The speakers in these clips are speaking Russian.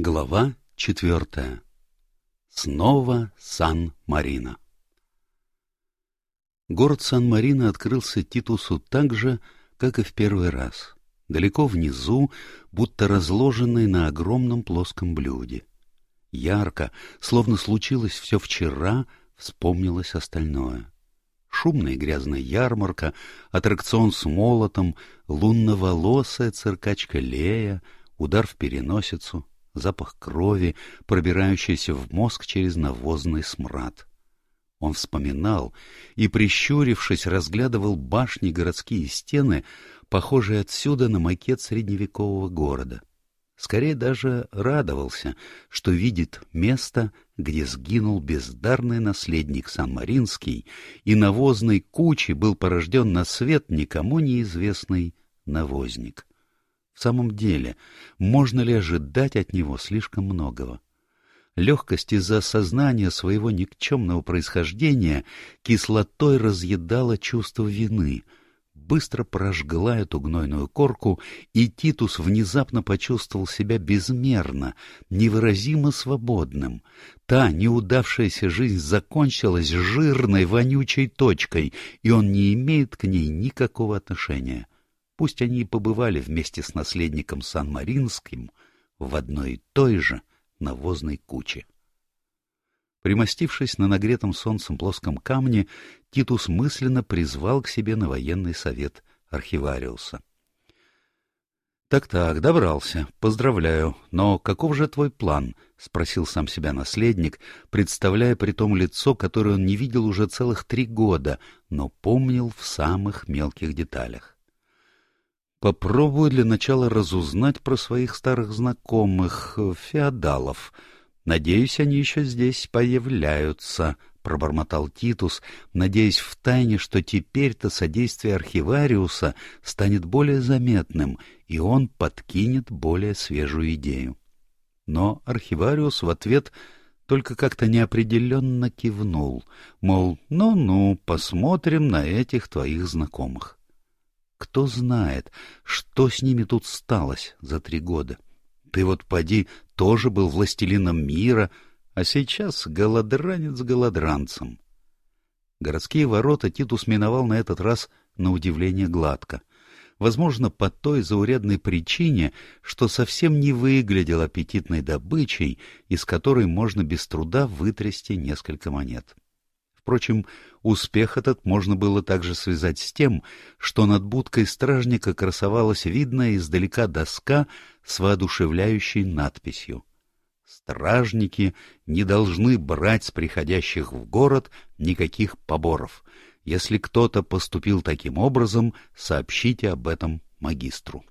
Глава четвертая. Снова Сан-Марино. Город Сан-Марино открылся Титусу так же, как и в первый раз, далеко внизу, будто разложенный на огромном плоском блюде. Ярко, словно случилось все вчера, вспомнилось остальное. Шумная грязная ярмарка, аттракцион с молотом, лунноволосая циркачка Лея, удар в переносицу — запах крови, пробирающийся в мозг через навозный смрад. Он вспоминал и, прищурившись, разглядывал башни городские стены, похожие отсюда на макет средневекового города. Скорее даже радовался, что видит место, где сгинул бездарный наследник Сан-Маринский, и навозной кучей был порожден на свет никому неизвестный навозник. В самом деле, можно ли ожидать от него слишком многого? Легкость из-за осознания своего никчемного происхождения кислотой разъедала чувство вины, быстро прожгла эту гнойную корку, и Титус внезапно почувствовал себя безмерно, невыразимо свободным. Та неудавшаяся жизнь закончилась жирной, вонючей точкой, и он не имеет к ней никакого отношения. Пусть они и побывали вместе с наследником Сан-Маринским в одной и той же навозной куче. Примостившись на нагретом солнцем плоском камне, Титус мысленно призвал к себе на военный совет архивариуса. «Так-так, добрался. Поздравляю. Но каков же твой план?» — спросил сам себя наследник, представляя при том лицо, которое он не видел уже целых три года, но помнил в самых мелких деталях. Попробую для начала разузнать про своих старых знакомых, э, феодалов. Надеюсь, они еще здесь появляются, — пробормотал Титус, надеясь втайне, что теперь-то содействие архивариуса станет более заметным, и он подкинет более свежую идею. Но архивариус в ответ только как-то неопределенно кивнул, мол, ну-ну, посмотрим на этих твоих знакомых. Кто знает, что с ними тут сталось за три года. Ты вот, поди, тоже был властелином мира, а сейчас голодранец голодранцем. Городские ворота Титус миновал на этот раз на удивление гладко. Возможно, по той заурядной причине, что совсем не выглядел аппетитной добычей, из которой можно без труда вытрясти несколько монет. Впрочем, успех этот можно было также связать с тем, что над будкой стражника красовалась видная издалека доска с воодушевляющей надписью «Стражники не должны брать с приходящих в город никаких поборов. Если кто-то поступил таким образом, сообщите об этом магистру».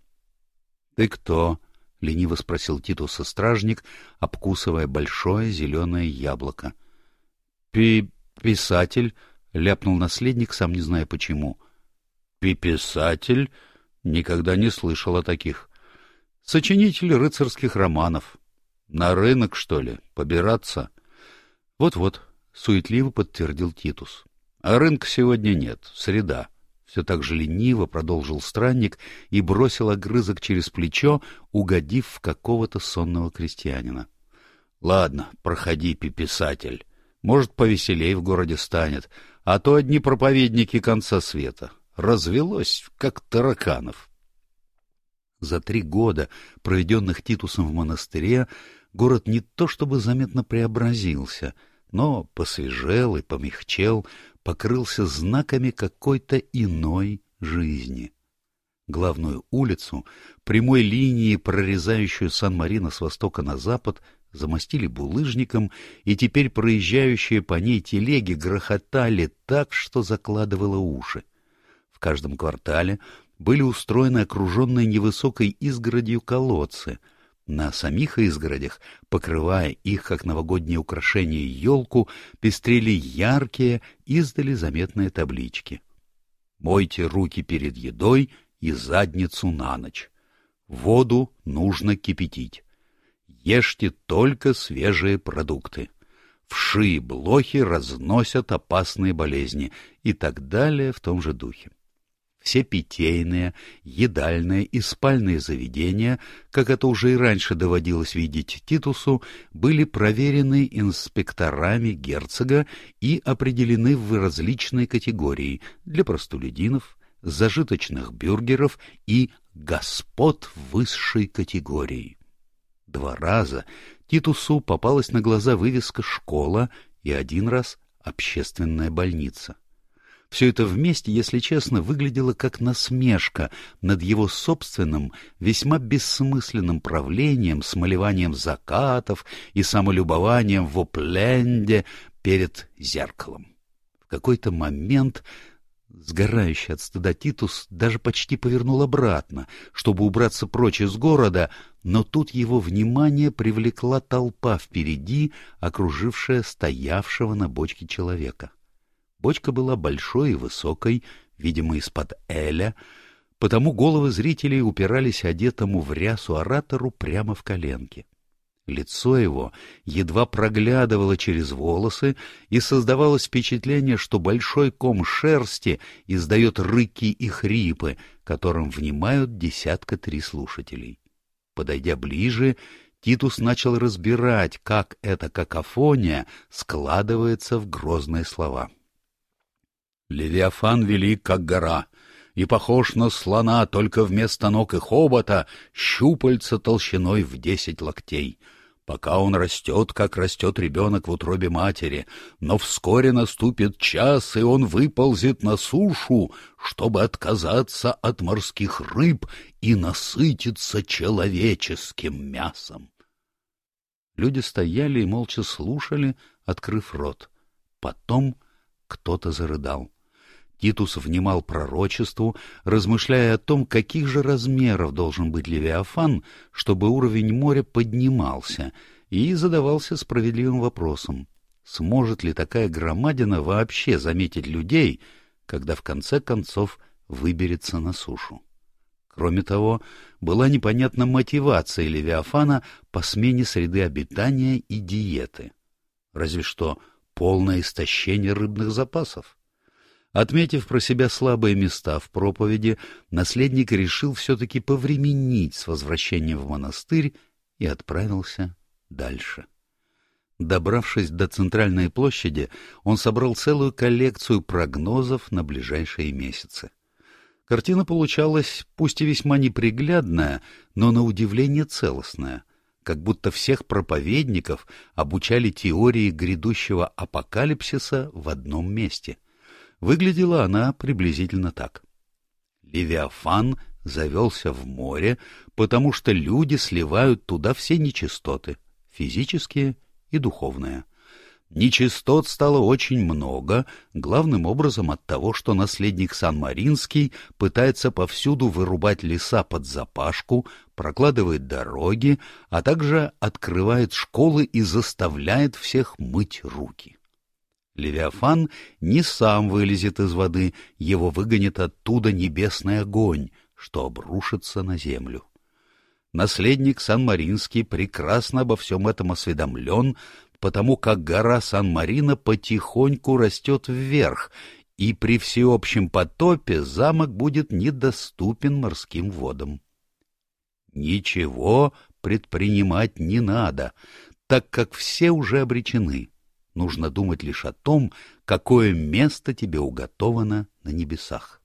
«Ты кто?» — лениво спросил Титуса стражник, обкусывая большое зеленое яблоко. «Пи... Писатель, — ляпнул наследник, сам не зная почему. Писатель? Никогда не слышал о таких. Сочинитель рыцарских романов. На рынок, что ли, побираться? Вот-вот, — суетливо подтвердил Титус. А рынка сегодня нет, среда. Все так же лениво продолжил странник и бросил огрызок через плечо, угодив в какого-то сонного крестьянина. — Ладно, проходи, писатель. Может, повеселей в городе станет, а то одни проповедники конца света. Развелось, как тараканов. За три года, проведенных Титусом в монастыре, город не то чтобы заметно преобразился, но посвежел и помягчел, покрылся знаками какой-то иной жизни. Главную улицу, прямой линии, прорезающую Сан-Марино с востока на запад, замостили булыжником, и теперь проезжающие по ней телеги грохотали так, что закладывало уши. В каждом квартале были устроены окруженные невысокой изгородью колодцы. На самих изгородях, покрывая их, как новогоднее украшение, елку, пестрели яркие, издали заметные таблички. «Мойте руки перед едой и задницу на ночь. Воду нужно кипятить. Ешьте только свежие продукты. Вши и блохи разносят опасные болезни и так далее в том же духе. Все питейные, едальные и спальные заведения, как это уже и раньше доводилось видеть Титусу, были проверены инспекторами герцога и определены в различные категории для простолюдинов, зажиточных бюргеров и господ высшей категории. Два раза Титусу попалась на глаза вывеска «Школа» и один раз «Общественная больница». Все это вместе, если честно, выглядело как насмешка над его собственным, весьма бессмысленным правлением, смолеванием закатов и самолюбованием в опленде перед зеркалом. В какой-то момент Сгорающий от стыда Титус даже почти повернул обратно, чтобы убраться прочь из города, но тут его внимание привлекла толпа впереди, окружившая стоявшего на бочке человека. Бочка была большой и высокой, видимо, из-под эля, потому головы зрителей упирались одетому в рясу оратору прямо в коленки. Лицо его едва проглядывало через волосы, и создавалось впечатление, что большой ком шерсти издает рыки и хрипы, которым внимают десятка три слушателей. Подойдя ближе, Титус начал разбирать, как эта какофония складывается в грозные слова. Левиафан велик, как гора, и похож на слона, только вместо ног и хобота щупальца толщиной в десять локтей. Пока он растет, как растет ребенок в утробе матери, но вскоре наступит час, и он выползет на сушу, чтобы отказаться от морских рыб и насытиться человеческим мясом. Люди стояли и молча слушали, открыв рот. Потом кто-то зарыдал. Титус внимал пророчеству, размышляя о том, каких же размеров должен быть Левиафан, чтобы уровень моря поднимался, и задавался справедливым вопросом, сможет ли такая громадина вообще заметить людей, когда в конце концов выберется на сушу. Кроме того, была непонятна мотивация Левиафана по смене среды обитания и диеты. Разве что полное истощение рыбных запасов. Отметив про себя слабые места в проповеди, наследник решил все-таки повременить с возвращением в монастырь и отправился дальше. Добравшись до центральной площади, он собрал целую коллекцию прогнозов на ближайшие месяцы. Картина получалась, пусть и весьма неприглядная, но на удивление целостная, как будто всех проповедников обучали теории грядущего апокалипсиса в одном месте — Выглядела она приблизительно так. Левиафан завелся в море, потому что люди сливают туда все нечистоты, физические и духовные. Нечистот стало очень много, главным образом от того, что наследник Сан-Маринский пытается повсюду вырубать леса под запашку, прокладывает дороги, а также открывает школы и заставляет всех мыть руки. Левиафан не сам вылезет из воды, его выгонит оттуда небесный огонь, что обрушится на землю. Наследник Сан-Маринский прекрасно обо всем этом осведомлен, потому как гора Сан-Марино потихоньку растет вверх, и при всеобщем потопе замок будет недоступен морским водам. Ничего предпринимать не надо, так как все уже обречены. Нужно думать лишь о том, какое место тебе уготовано на небесах.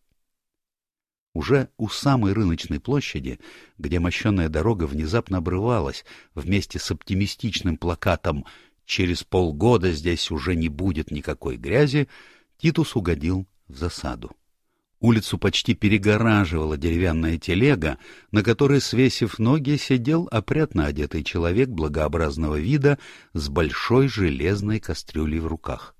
Уже у самой рыночной площади, где мощенная дорога внезапно обрывалась вместе с оптимистичным плакатом «Через полгода здесь уже не будет никакой грязи», Титус угодил в засаду. Улицу почти перегораживала деревянная телега, на которой, свесив ноги, сидел опрятно одетый человек благообразного вида с большой железной кастрюлей в руках.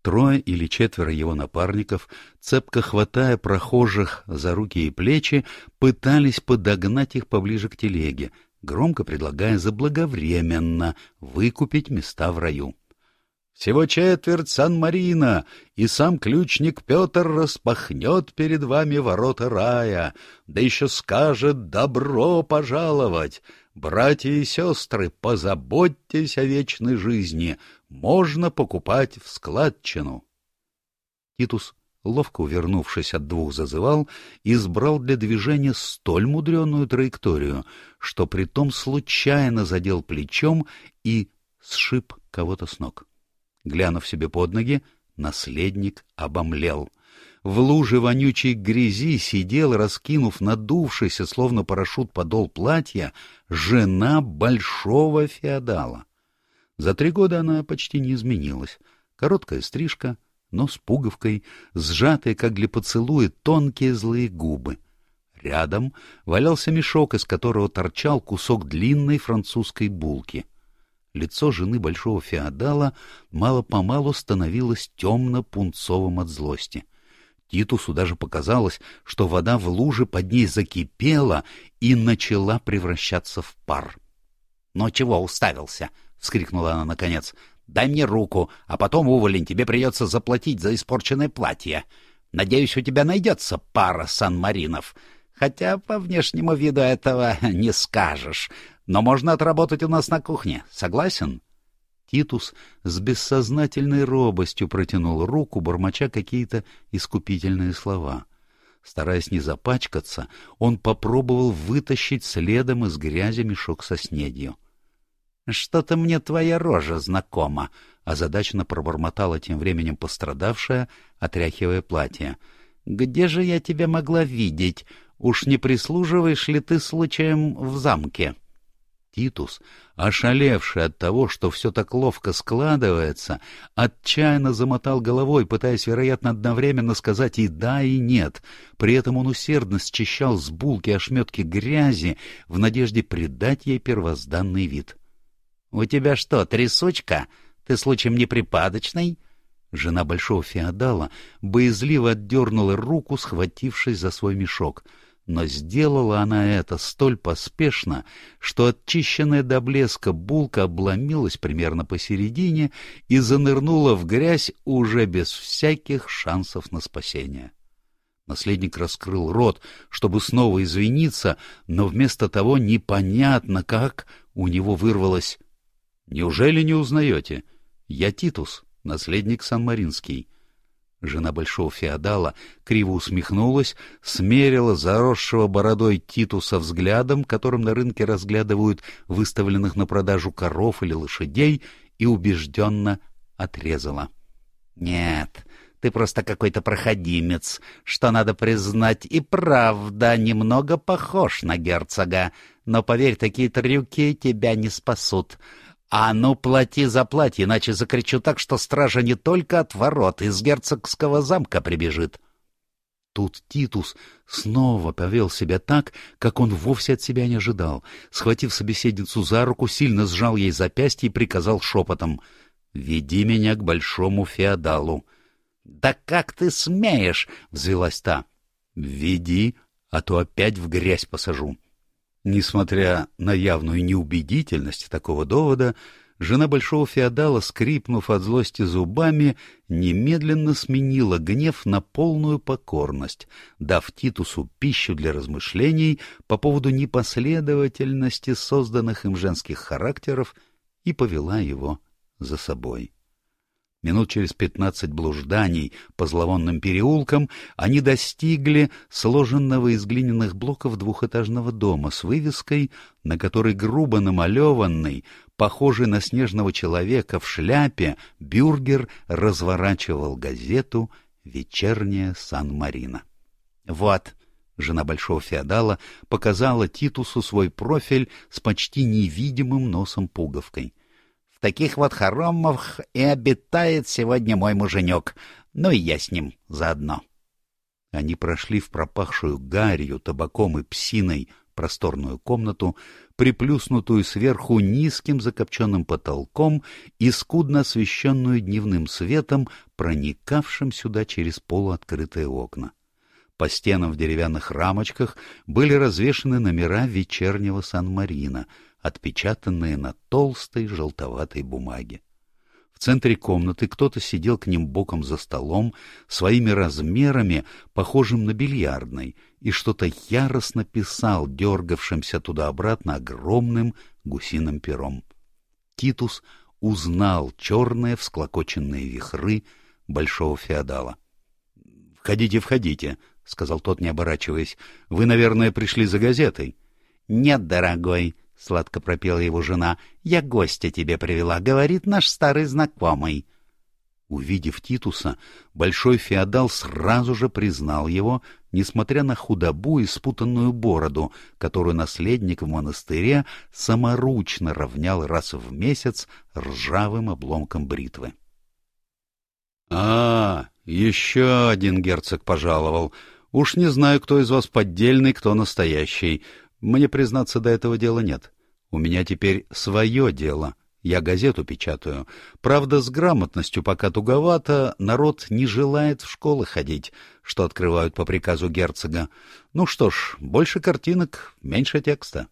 Трое или четверо его напарников, цепко хватая прохожих за руки и плечи, пытались подогнать их поближе к телеге, громко предлагая заблаговременно выкупить места в раю. Всего четверть Сан-Марина, и сам ключник Петр распахнет перед вами ворота рая, да еще скажет «добро пожаловать». Братья и сестры, позаботьтесь о вечной жизни, можно покупать в складчину. Титус ловко увернувшись от двух зазывал, избрал для движения столь мудреную траекторию, что притом случайно задел плечом и сшиб кого-то с ног. Глянув себе под ноги, наследник обомлел. В луже вонючей грязи сидел, раскинув надувшийся, словно парашют подол платья, жена большого феодала. За три года она почти не изменилась. Короткая стрижка, но с пуговкой, сжатые, как для поцелуя, тонкие злые губы. Рядом валялся мешок, из которого торчал кусок длинной французской булки. Лицо жены большого феодала мало-помалу становилось темно-пунцовым от злости. Титусу даже показалось, что вода в луже под ней закипела и начала превращаться в пар. — Но чего уставился? — вскрикнула она наконец. Дай мне руку, а потом, уволень, тебе придется заплатить за испорченное платье. Надеюсь, у тебя найдется пара Сан-Маринов. Хотя по внешнему виду этого не скажешь. Но можно отработать у нас на кухне. Согласен?» Титус с бессознательной робостью протянул руку, бормоча какие-то искупительные слова. Стараясь не запачкаться, он попробовал вытащить следом из грязи мешок со снедью. «Что-то мне твоя рожа знакома», — озадаченно пробормотала тем временем пострадавшая, отряхивая платье. «Где же я тебя могла видеть? Уж не прислуживаешь ли ты случаем в замке?» Титус, ошалевший от того, что все так ловко складывается, отчаянно замотал головой, пытаясь, вероятно, одновременно сказать и да, и нет. При этом он усердно счищал с булки ошметки грязи в надежде придать ей первозданный вид. «У тебя что, трясучка? Ты случаем не припадочный?» Жена большого феодала боязливо отдернула руку, схватившись за свой мешок. Но сделала она это столь поспешно, что отчищенная до блеска булка обломилась примерно посередине и занырнула в грязь уже без всяких шансов на спасение. Наследник раскрыл рот, чтобы снова извиниться, но вместо того непонятно как у него вырвалось Неужели не узнаете? Я Титус, наследник Сан-Маринский. Жена большого феодала криво усмехнулась, смерила заросшего бородой Титуса взглядом, которым на рынке разглядывают выставленных на продажу коров или лошадей, и убежденно отрезала. — Нет, ты просто какой-то проходимец, что, надо признать, и правда немного похож на герцога, но, поверь, такие трюки тебя не спасут. «А ну, плати за платье, иначе закричу так, что стража не только от ворот, из герцогского замка прибежит». Тут Титус снова повел себя так, как он вовсе от себя не ожидал. Схватив собеседницу за руку, сильно сжал ей запястье и приказал шепотом «Веди меня к большому феодалу». «Да как ты смеешь!» — взвелась та. «Веди, а то опять в грязь посажу». Несмотря на явную неубедительность такого довода, жена большого феодала, скрипнув от злости зубами, немедленно сменила гнев на полную покорность, дав Титусу пищу для размышлений по поводу непоследовательности созданных им женских характеров и повела его за собой. Минут через пятнадцать блужданий по зловонным переулкам они достигли сложенного из глиняных блоков двухэтажного дома с вывеской, на которой грубо намалеванный, похожий на снежного человека в шляпе, бюргер разворачивал газету «Вечерняя Сан-Марино». «Вот», — жена большого феодала показала Титусу свой профиль с почти невидимым носом-пуговкой — в таких вот хоромах и обитает сегодня мой муженек. Ну и я с ним заодно. Они прошли в пропахшую гарью, табаком и псиной просторную комнату, приплюснутую сверху низким закопченным потолком и скудно освещенную дневным светом, проникавшим сюда через полуоткрытые окна. По стенам в деревянных рамочках были развешаны номера вечернего Сан-Марина — отпечатанные на толстой желтоватой бумаге. В центре комнаты кто-то сидел к ним боком за столом, своими размерами, похожим на бильярдный, и что-то яростно писал дергавшимся туда-обратно огромным гусиным пером. Титус узнал черные всклокоченные вихры большого феодала. — Входите, входите, — сказал тот, не оборачиваясь. — Вы, наверное, пришли за газетой. — Нет, дорогой, — сладко пропела его жена, — я гостя тебе привела, говорит наш старый знакомый. Увидев Титуса, большой феодал сразу же признал его, несмотря на худобу и спутанную бороду, которую наследник в монастыре саморучно равнял раз в месяц ржавым обломком бритвы. — А, еще один герцог пожаловал. Уж не знаю, кто из вас поддельный, кто настоящий. Мне, признаться, до этого дела нет. У меня теперь свое дело — я газету печатаю. Правда, с грамотностью пока туговато, народ не желает в школы ходить, что открывают по приказу герцога. Ну что ж, больше картинок, меньше текста.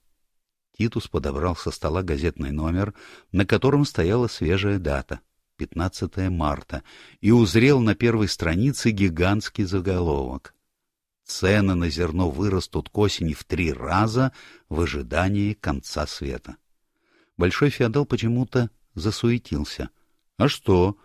Титус подобрал со стола газетный номер, на котором стояла свежая дата — 15 марта, и узрел на первой странице гигантский заголовок. Цены на зерно вырастут к осени в три раза в ожидании конца света. Большой феодал почему-то засуетился. А что?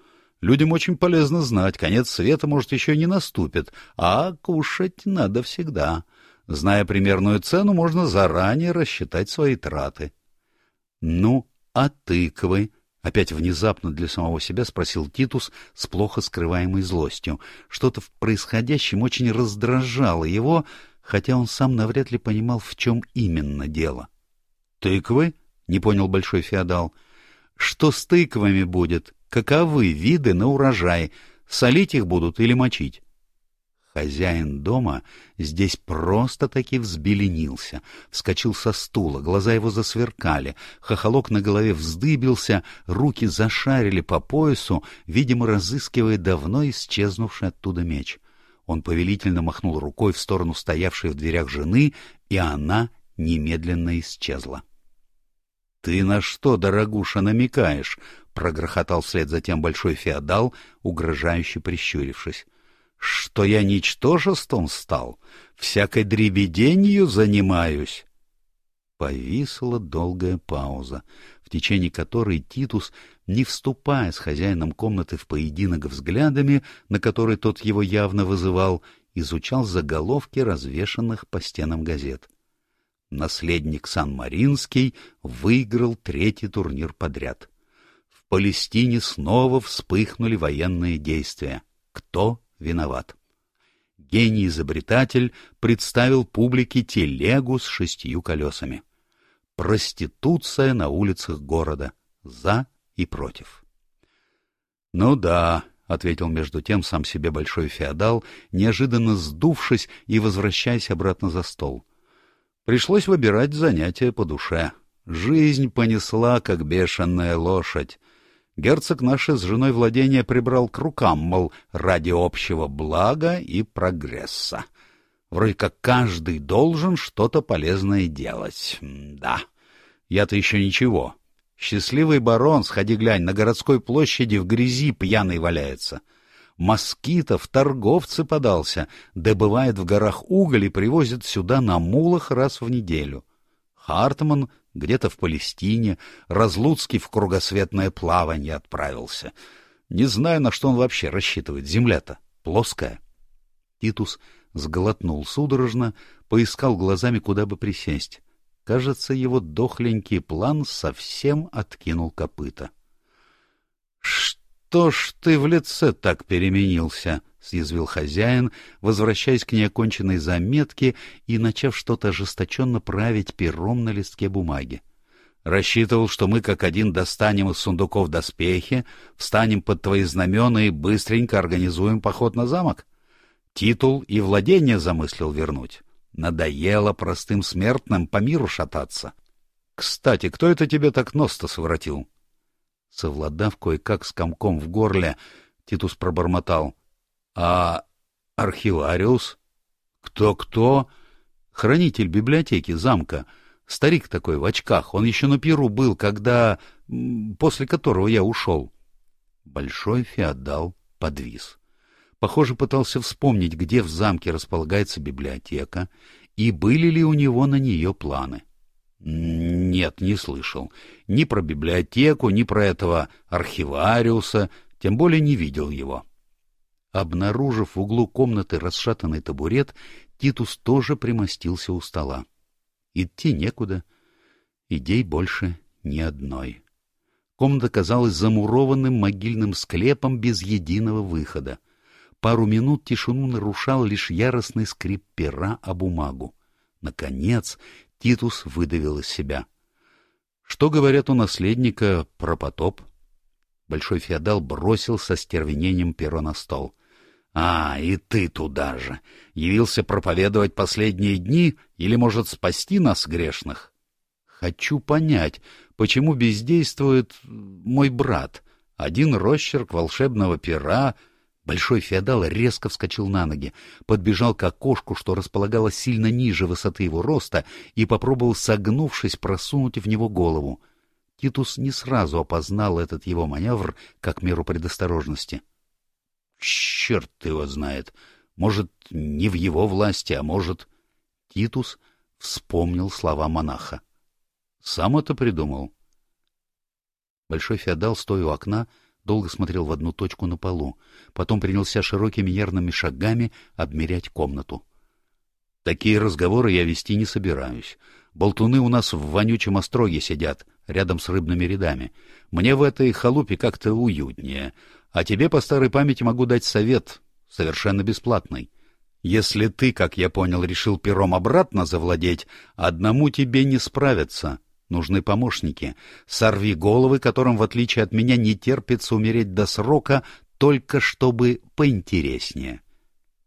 Людям очень полезно знать, конец света, может, еще не наступит, а кушать надо всегда. Зная примерную цену, можно заранее рассчитать свои траты. — Ну, а тыквы? — опять внезапно для самого себя спросил Титус с плохо скрываемой злостью. Что-то в происходящем очень раздражало его, хотя он сам навряд ли понимал, в чем именно дело. — Тыквы? не понял большой феодал. Что с тыквами будет? Каковы виды на урожай? Солить их будут или мочить? Хозяин дома здесь просто-таки взбеленился, вскочил со стула, глаза его засверкали, хохолок на голове вздыбился, руки зашарили по поясу, видимо, разыскивая давно исчезнувший оттуда меч. Он повелительно махнул рукой в сторону стоявшей в дверях жены, и она немедленно исчезла. — Ты на что, дорогуша, намекаешь? — прогрохотал вслед за тем большой феодал, угрожающе прищурившись. — Что я ничтожеством стал? Всякой дребеденью занимаюсь? Повисла долгая пауза, в течение которой Титус, не вступая с хозяином комнаты в поединок взглядами, на который тот его явно вызывал, изучал заголовки развешанных по стенам газет. — наследник Сан-Маринский выиграл третий турнир подряд. В Палестине снова вспыхнули военные действия. Кто виноват? Гений-изобретатель представил публике телегу с шестью колесами. Проституция на улицах города. За и против. «Ну да», — ответил между тем сам себе большой феодал, неожиданно сдувшись и возвращаясь обратно за стол. Пришлось выбирать занятие по душе. Жизнь понесла, как бешеная лошадь. Герцог наше с женой владения прибрал к рукам, мол, ради общего блага и прогресса. Вроде как каждый должен что-то полезное делать. Да, я-то еще ничего. Счастливый барон, сходи глянь, на городской площади в грязи пьяный валяется — Москитов торговцы подался, добывает в горах уголь и привозит сюда на мулах раз в неделю. Хартман где-то в Палестине, Разлуцкий в кругосветное плавание отправился. Не знаю, на что он вообще рассчитывает. Земля-то плоская. Титус сглотнул судорожно, поискал глазами, куда бы присесть. Кажется, его дохленький план совсем откинул копыта. — Что? ж ты в лице так переменился? — съязвил хозяин, возвращаясь к неоконченной заметке и начав что-то ожесточенно править пером на листке бумаги. Рассчитывал, что мы как один достанем из сундуков доспехи, встанем под твои знамена и быстренько организуем поход на замок? Титул и владение замыслил вернуть. Надоело простым смертным по миру шататься. Кстати, кто это тебе так нос-то своротил? Совладав кое-как с комком в горле, Титус пробормотал. — А архивариус? Кто-кто? Хранитель библиотеки замка. Старик такой в очках. Он еще на Перу был, когда... после которого я ушел. Большой феодал подвис. Похоже, пытался вспомнить, где в замке располагается библиотека, и были ли у него на нее планы. Нет, не слышал. Ни про библиотеку, ни про этого архивариуса, тем более не видел его. Обнаружив в углу комнаты расшатанный табурет, Титус тоже примостился у стола. Идти некуда, идей больше ни одной. Комната казалась замурованным могильным склепом без единого выхода. Пару минут тишину нарушал лишь яростный скрип пера о бумагу. Наконец Титус выдавил из себя. Что говорят у наследника про потоп? Большой феодал бросил со стервенением перо на стол. — А, и ты туда же! Явился проповедовать последние дни или, может, спасти нас, грешных? — Хочу понять, почему бездействует мой брат. Один росчерк волшебного пера Большой феодал резко вскочил на ноги, подбежал к окошку, что располагалось сильно ниже высоты его роста, и попробовал, согнувшись, просунуть в него голову. Титус не сразу опознал этот его маневр как меру предосторожности. «Черт его знает! Может, не в его власти, а может...» Титус вспомнил слова монаха. «Сам это придумал?» Большой феодал, стоя у окна, долго смотрел в одну точку на полу, потом принялся широкими нервными шагами обмерять комнату. «Такие разговоры я вести не собираюсь. Болтуны у нас в вонючем остроге сидят, рядом с рыбными рядами. Мне в этой халупе как-то уютнее. А тебе по старой памяти могу дать совет, совершенно бесплатный. Если ты, как я понял, решил пером обратно завладеть, одному тебе не справиться». Нужны помощники. Сорви головы, которым, в отличие от меня, не терпится умереть до срока, только чтобы поинтереснее.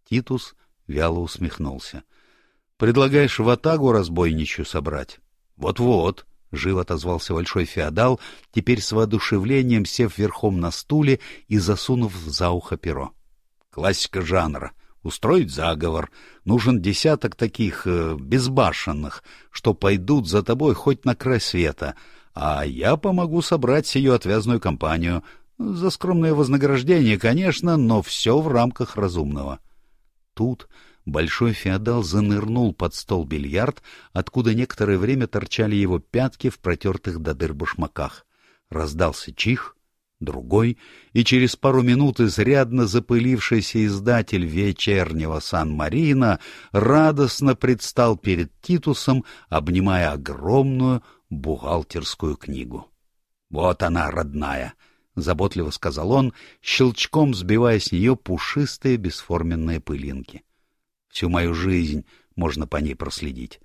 Титус вяло усмехнулся. — Предлагаешь в атагу разбойничью собрать? Вот — Вот-вот, — жив отозвался большой феодал, теперь с воодушевлением сев верхом на стуле и засунув за ухо перо. — Классика жанра устроить заговор. Нужен десяток таких э, безбашенных, что пойдут за тобой хоть на край света, а я помогу собрать сию отвязную компанию. За скромное вознаграждение, конечно, но все в рамках разумного. Тут большой феодал занырнул под стол бильярд, откуда некоторое время торчали его пятки в протертых до дыр башмаках. Раздался чих — другой, и через пару минут изрядно запылившийся издатель вечернего Сан-Марина радостно предстал перед Титусом, обнимая огромную бухгалтерскую книгу. «Вот она, родная!» — заботливо сказал он, щелчком сбивая с нее пушистые бесформенные пылинки. «Всю мою жизнь можно по ней проследить.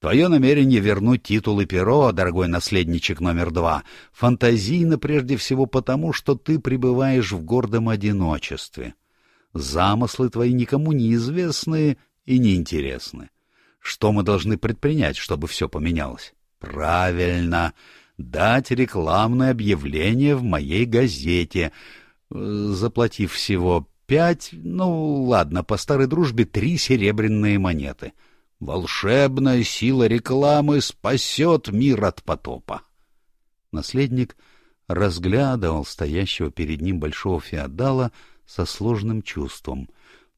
Твое намерение вернуть титул и перо, дорогой наследничек номер два, фантазийно прежде всего потому, что ты пребываешь в гордом одиночестве. Замыслы твои никому не известны и неинтересны. Что мы должны предпринять, чтобы все поменялось? Правильно, дать рекламное объявление в моей газете, заплатив всего пять, ну ладно, по старой дружбе три серебряные монеты — Волшебная сила рекламы спасет мир от потопа. Наследник разглядывал стоящего перед ним большого феодала со сложным чувством,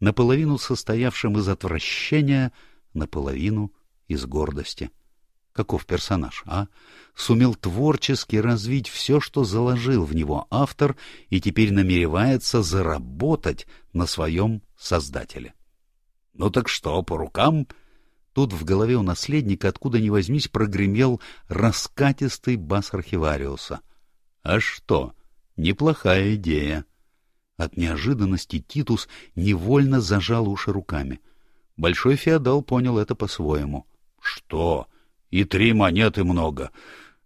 наполовину состоявшим из отвращения, наполовину из гордости. Каков персонаж, а? Сумел творчески развить все, что заложил в него автор, и теперь намеревается заработать на своем создателе. Ну так что, по рукам? — Тут в голове у наследника, откуда ни возьмись, прогремел раскатистый бас архивариуса. «А что? Неплохая идея!» От неожиданности Титус невольно зажал уши руками. Большой феодал понял это по-своему. «Что? И три монеты много.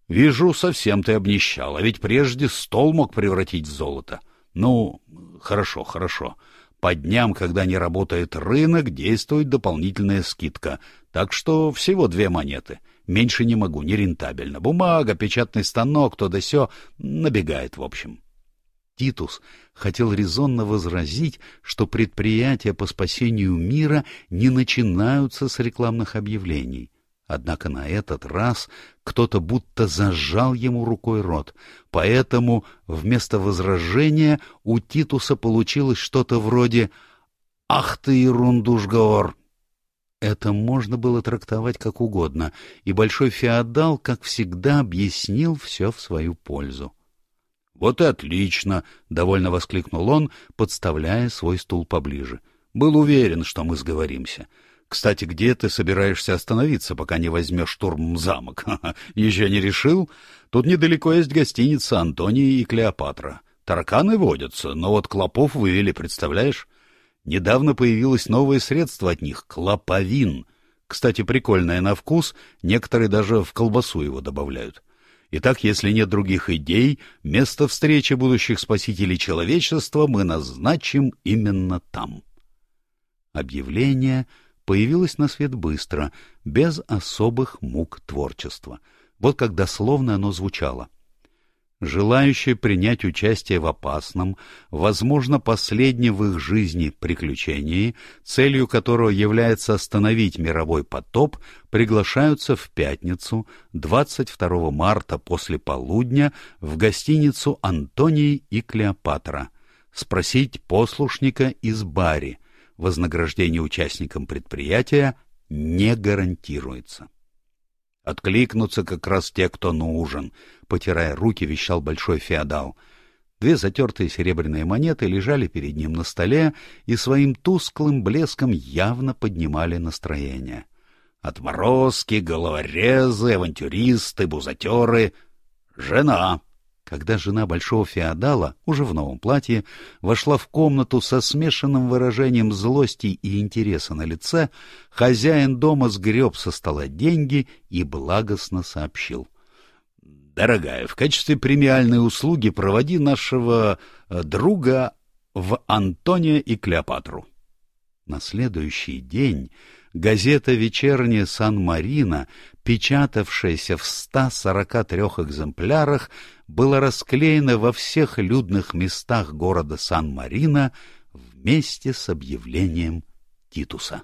Вижу, совсем ты обнищал, а ведь прежде стол мог превратить в золото. Ну, хорошо, хорошо. По дням, когда не работает рынок, действует дополнительная скидка. Так что всего две монеты. Меньше не могу, нерентабельно. Бумага, печатный станок, то да сё. Набегает, в общем. Титус хотел резонно возразить, что предприятия по спасению мира не начинаются с рекламных объявлений. Однако на этот раз кто-то будто зажал ему рукой рот, поэтому вместо возражения у Титуса получилось что-то вроде «Ах ты, ерундушгоор!» Это можно было трактовать как угодно, и большой феодал, как всегда, объяснил все в свою пользу. Вот и отлично, — довольно воскликнул он, подставляя свой стул поближе. Был уверен, что мы сговоримся. Кстати, где ты собираешься остановиться, пока не возьмешь штурм замок? Еще не решил? Тут недалеко есть гостиница Антония и Клеопатра. Тараканы водятся, но вот клопов вывели, представляешь? Недавно появилось новое средство от них — клоповин. Кстати, прикольное на вкус, некоторые даже в колбасу его добавляют. Итак, если нет других идей, место встречи будущих спасителей человечества мы назначим именно там. Объявление появилось на свет быстро, без особых мук творчества. Вот как дословно оно звучало — желающие принять участие в опасном, возможно, последнем в их жизни приключении, целью которого является остановить мировой потоп, приглашаются в пятницу, 22 марта после полудня, в гостиницу «Антоний и Клеопатра» спросить послушника из Бари. Вознаграждение участникам предприятия не гарантируется. Откликнутся как раз те, кто нужен, — потирая руки, вещал большой феодал. Две затертые серебряные монеты лежали перед ним на столе и своим тусклым блеском явно поднимали настроение. Отморозки, головорезы, авантюристы, бузатеры — жена когда жена большого феодала, уже в новом платье, вошла в комнату со смешанным выражением злости и интереса на лице, хозяин дома сгреб со стола деньги и благостно сообщил. — Дорогая, в качестве премиальной услуги проводи нашего э, друга в Антония и Клеопатру. На следующий день газета «Вечерняя Сан-Марино», печатавшаяся в 143 экземплярах, была расклеена во всех людных местах города Сан-Марино вместе с объявлением Титуса.